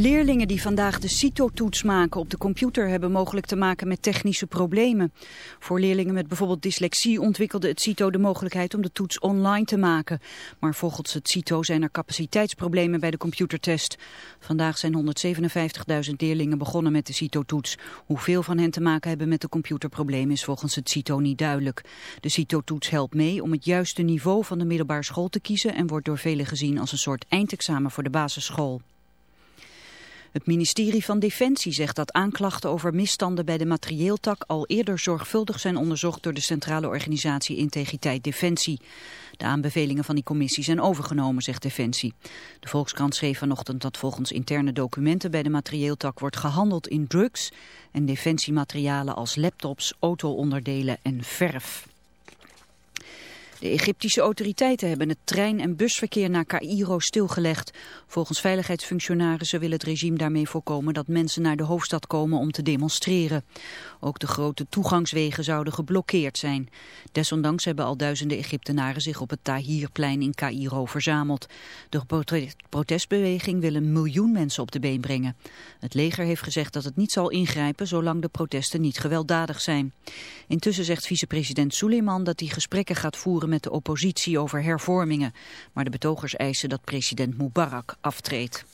Leerlingen die vandaag de CITO-toets maken op de computer hebben mogelijk te maken met technische problemen. Voor leerlingen met bijvoorbeeld dyslexie ontwikkelde het CITO de mogelijkheid om de toets online te maken. Maar volgens het CITO zijn er capaciteitsproblemen bij de computertest. Vandaag zijn 157.000 leerlingen begonnen met de CITO-toets. Hoeveel van hen te maken hebben met de computerproblemen is volgens het CITO niet duidelijk. De CITO-toets helpt mee om het juiste niveau van de middelbare school te kiezen en wordt door velen gezien als een soort eindexamen voor de basisschool. Het ministerie van Defensie zegt dat aanklachten over misstanden bij de materieeltak al eerder zorgvuldig zijn onderzocht door de Centrale Organisatie Integriteit Defensie. De aanbevelingen van die commissie zijn overgenomen, zegt Defensie. De Volkskrant schreef vanochtend dat volgens interne documenten bij de materieeltak wordt gehandeld in drugs en defensiematerialen als laptops, auto-onderdelen en verf. De Egyptische autoriteiten hebben het trein- en busverkeer naar Cairo stilgelegd. Volgens veiligheidsfunctionarissen wil het regime daarmee voorkomen dat mensen naar de hoofdstad komen om te demonstreren. Ook de grote toegangswegen zouden geblokkeerd zijn. Desondanks hebben al duizenden Egyptenaren zich op het Tahrirplein in Cairo verzameld. De protestbeweging wil een miljoen mensen op de been brengen. Het leger heeft gezegd dat het niet zal ingrijpen zolang de protesten niet gewelddadig zijn. Intussen zegt vicepresident Suleiman dat hij gesprekken gaat voeren met de oppositie over hervormingen. Maar de betogers eisen dat president Mubarak aftreedt.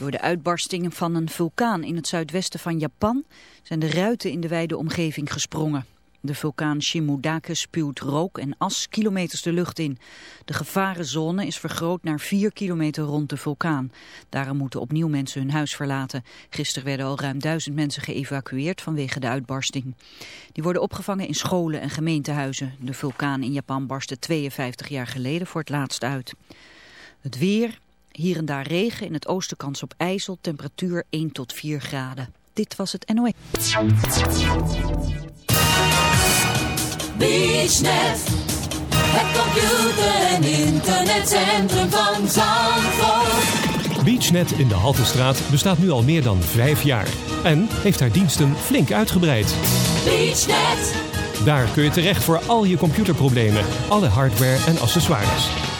Door de uitbarstingen van een vulkaan in het zuidwesten van Japan zijn de ruiten in de wijde omgeving gesprongen. De vulkaan Shimodake spuwt rook en as kilometers de lucht in. De gevarenzone is vergroot naar 4 kilometer rond de vulkaan. Daarom moeten opnieuw mensen hun huis verlaten. Gisteren werden al ruim duizend mensen geëvacueerd vanwege de uitbarsting. Die worden opgevangen in scholen en gemeentehuizen. De vulkaan in Japan barstte 52 jaar geleden voor het laatst uit. Het weer, hier en daar regen, in het oosten kans op ijzel, temperatuur 1 tot 4 graden. Dit was het NOE. BeachNet. Het computer- en internetcentrum van Zandvoort. BeachNet in de Haltestraat bestaat nu al meer dan vijf jaar. En heeft haar diensten flink uitgebreid. BeachNet. Daar kun je terecht voor al je computerproblemen, alle hardware en accessoires.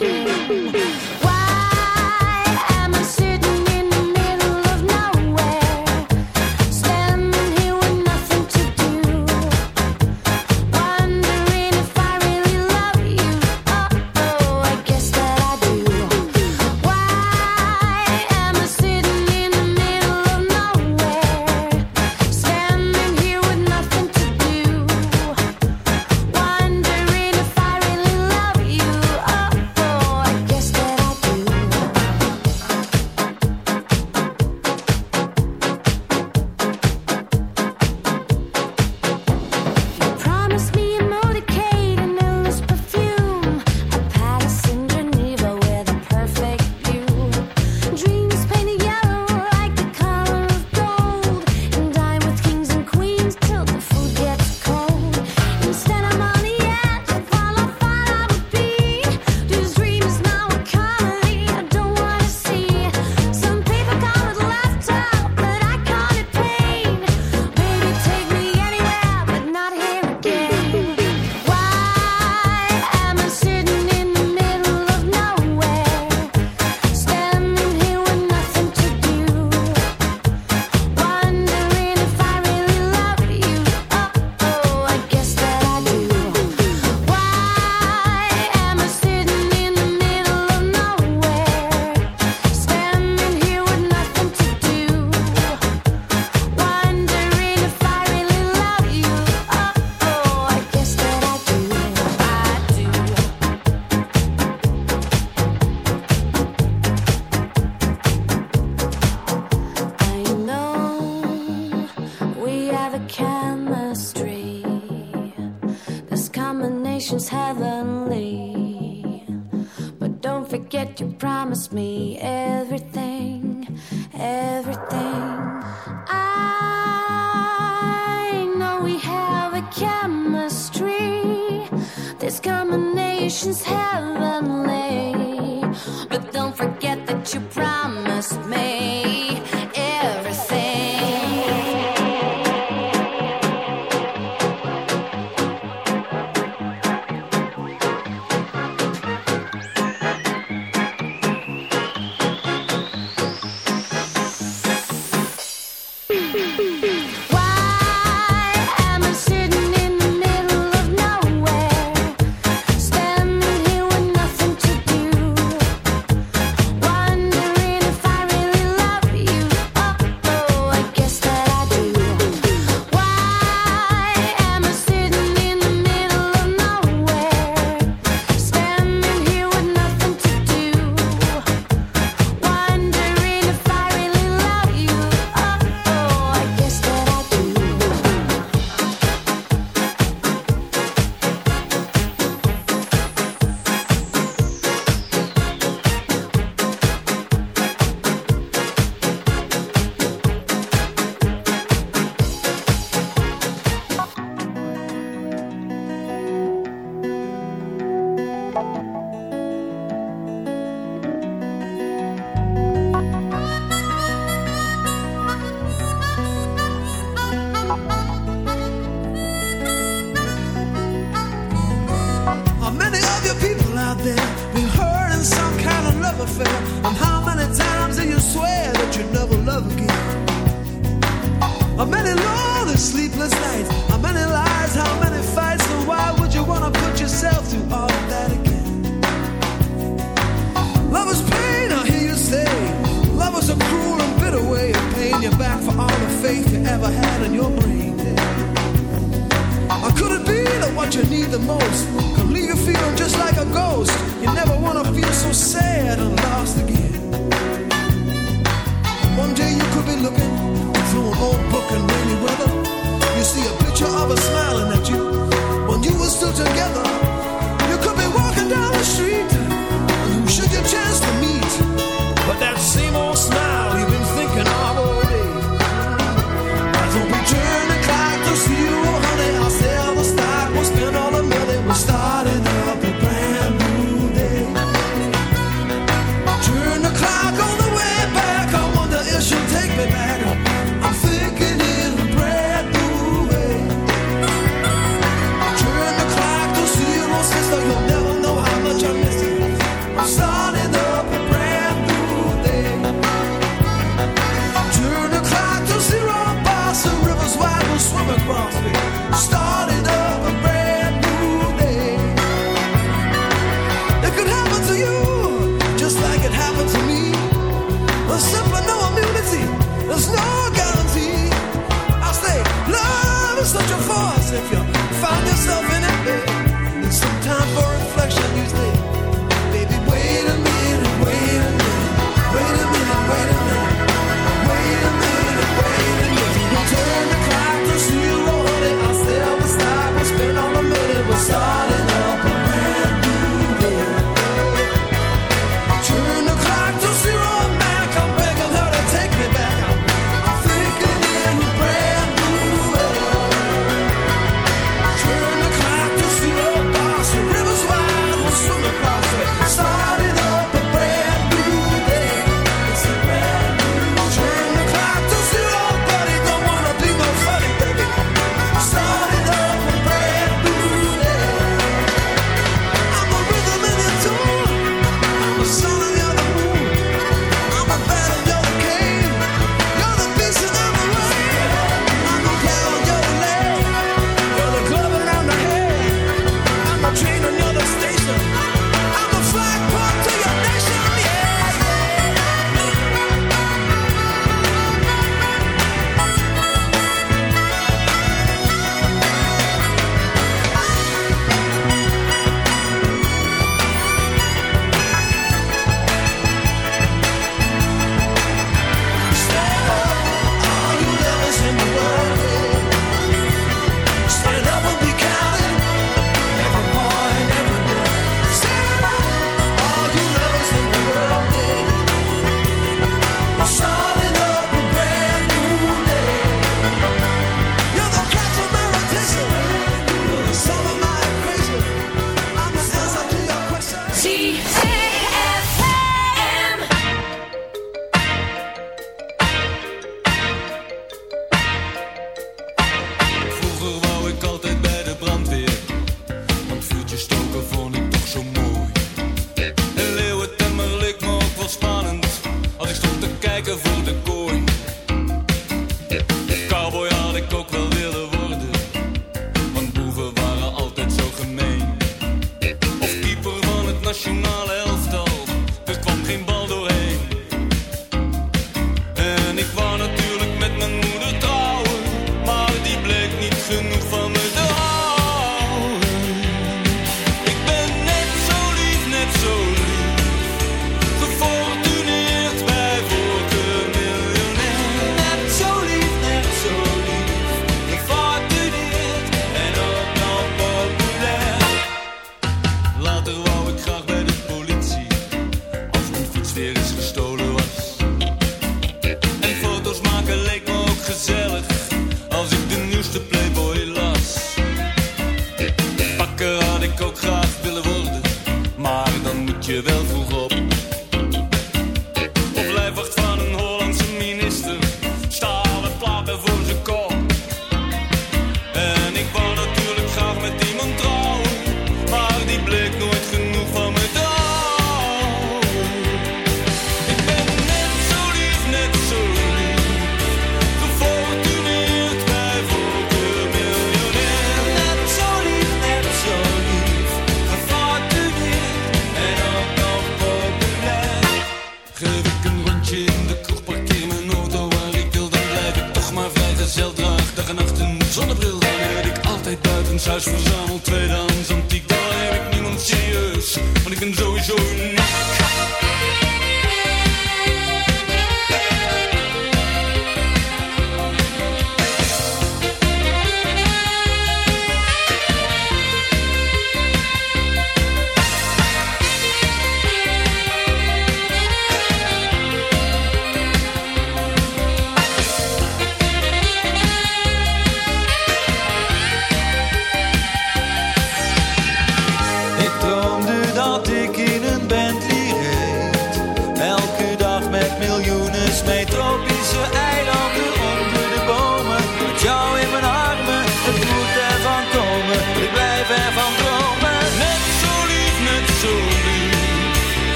Wow. the chemistry. This combination's heavenly. But don't forget you promised me everything. you need the most can leave you feeling just like a ghost. You never want to feel so sad and lost again. One day you could be looking through an old book in rainy weather. You see a picture of us smiling at you when you were still together.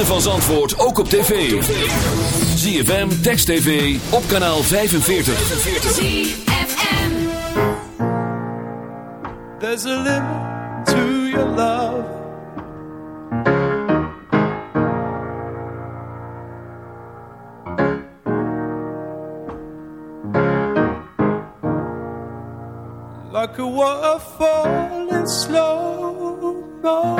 ritme van Zandvoort ook op tv. ZFM, Text TV, op kanaal 45. ZFM There's a limit to your love Like a waterfall in slow motion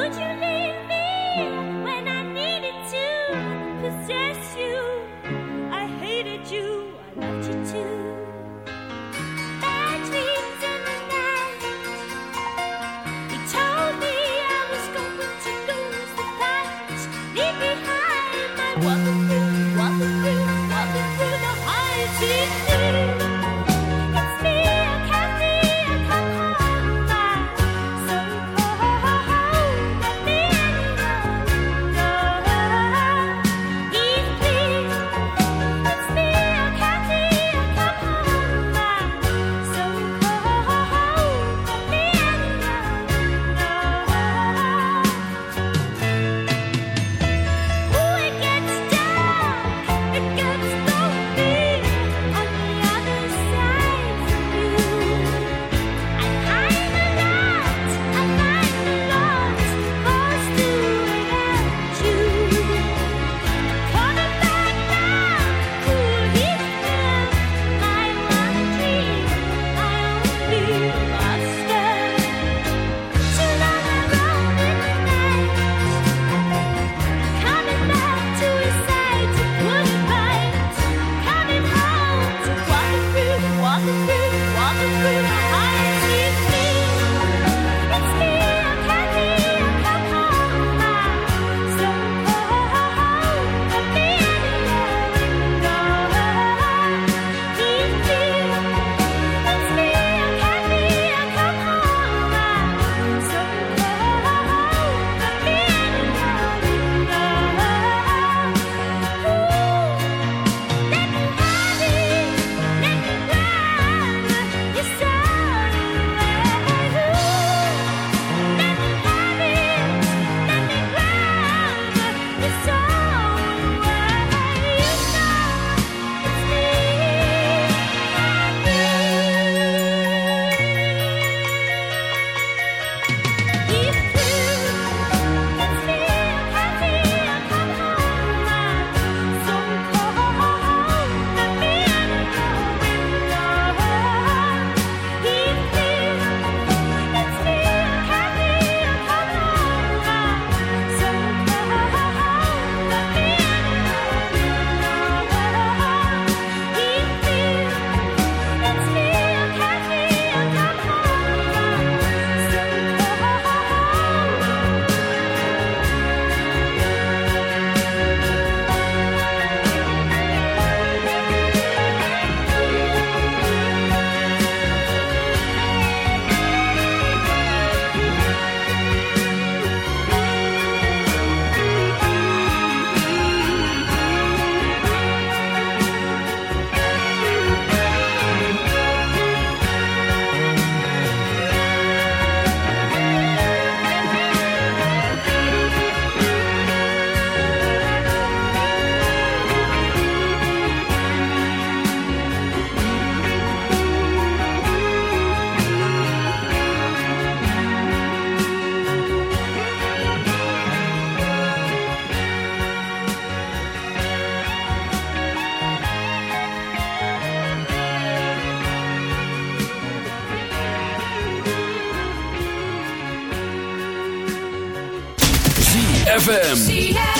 Could you FM.